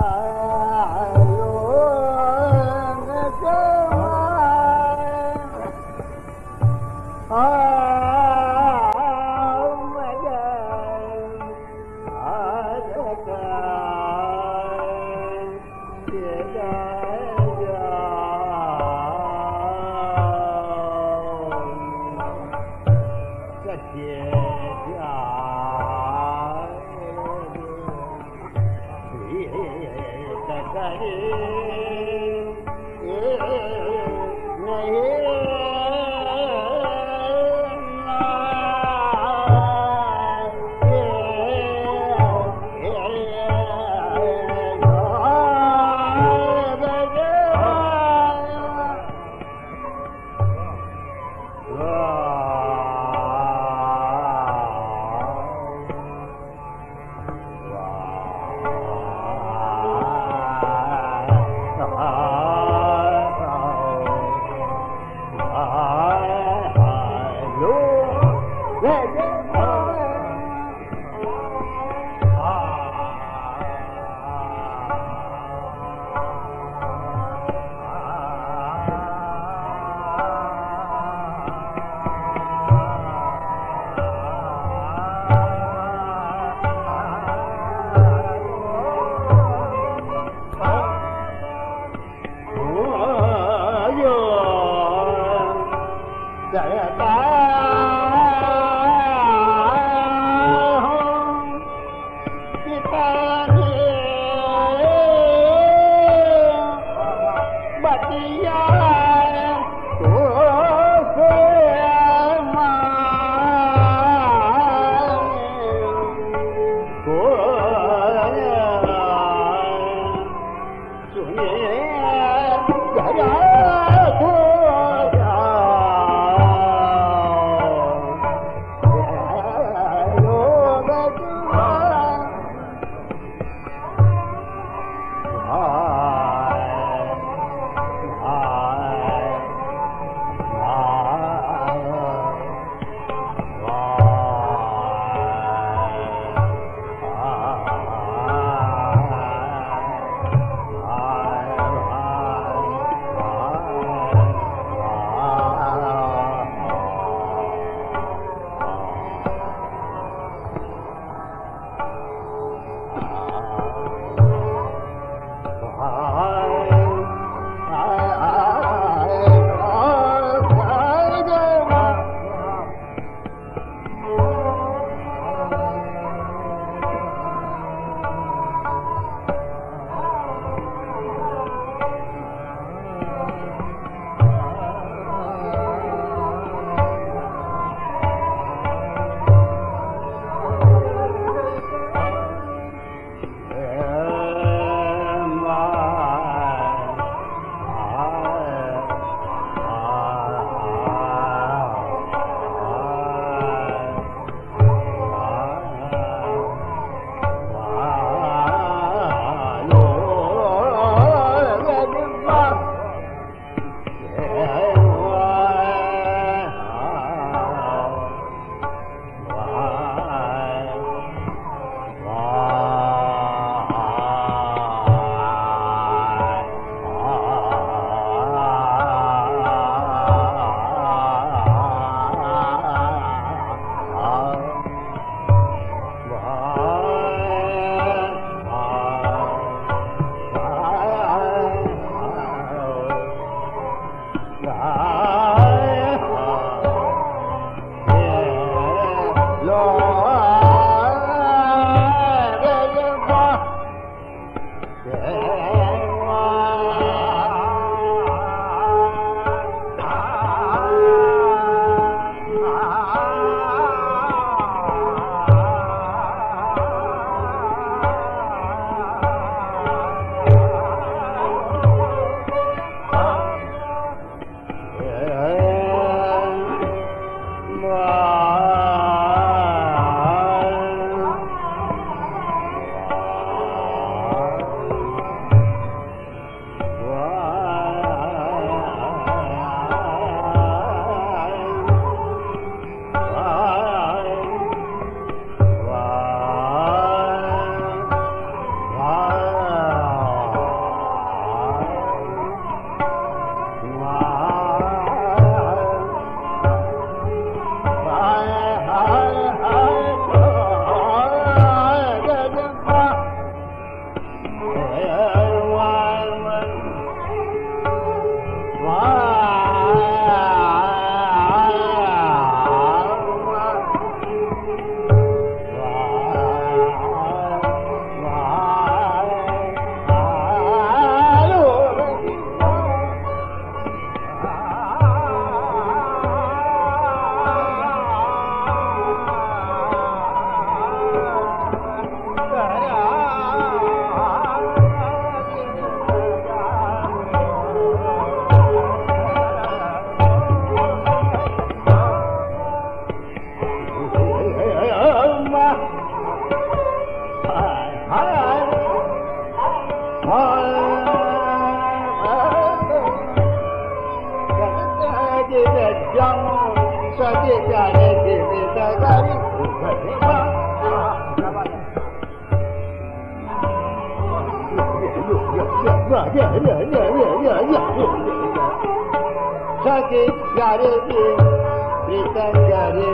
Ah.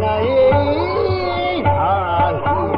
नहीं आई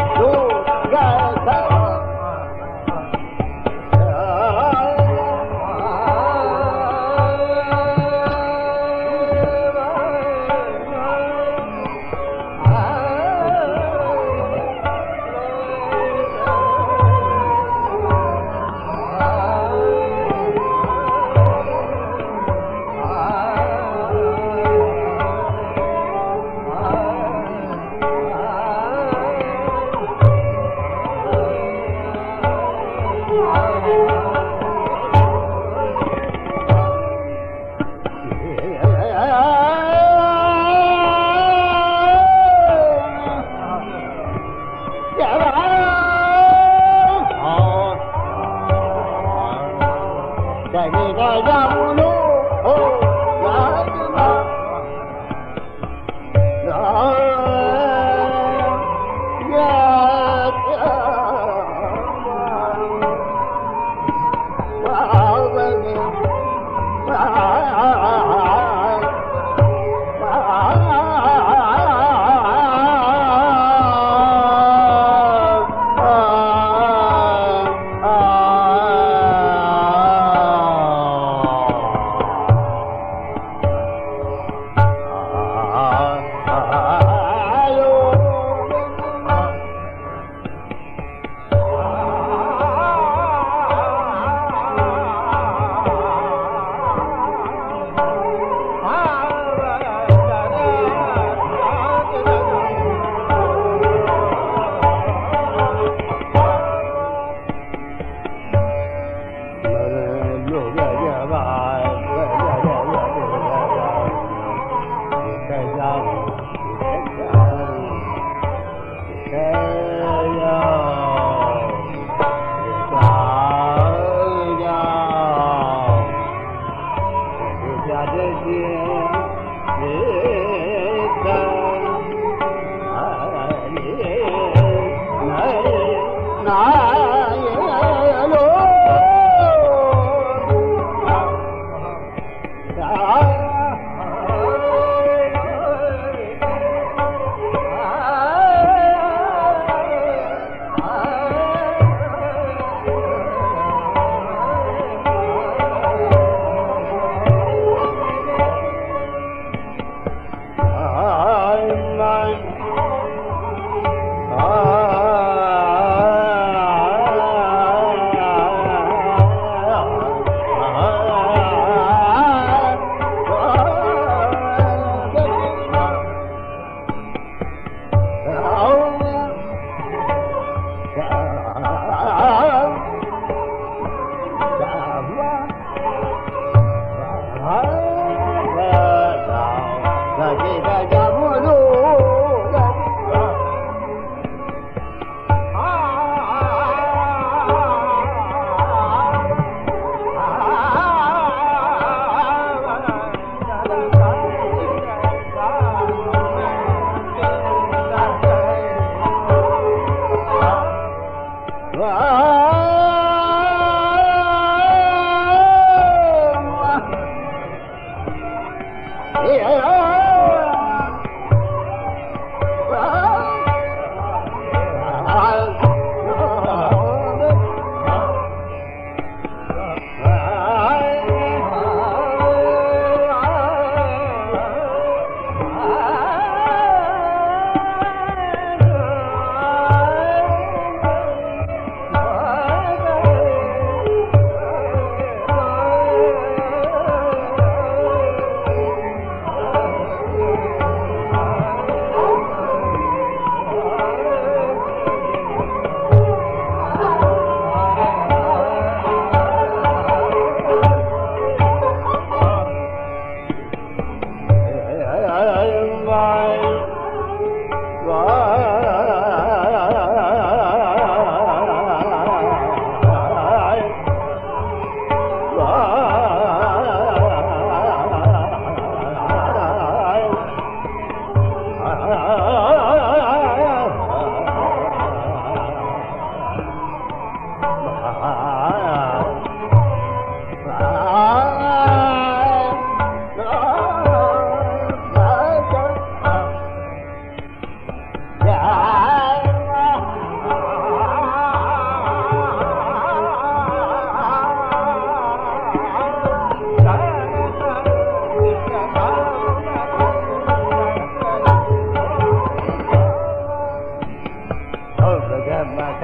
啊。啊啊 ಮಗ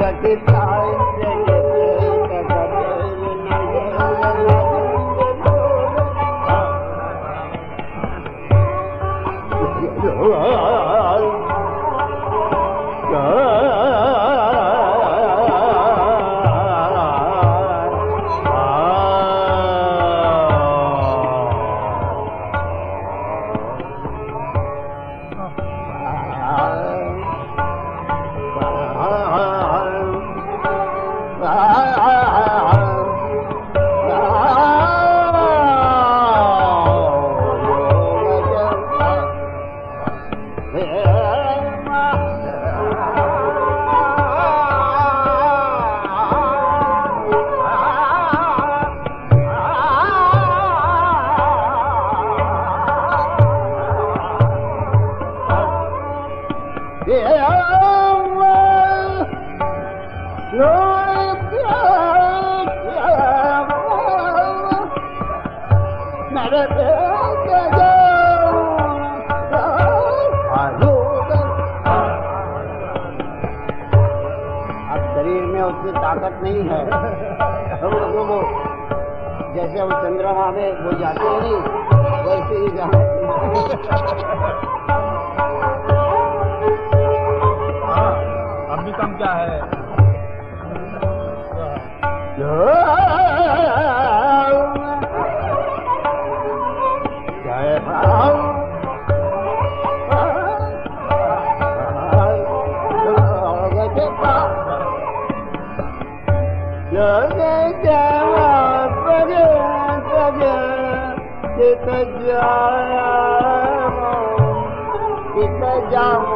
उतनी ताकत नहीं है। हम लोगों को जैसे हम चंद्रमा में वो जाते नहीं, वैसे ही जाते जाऊं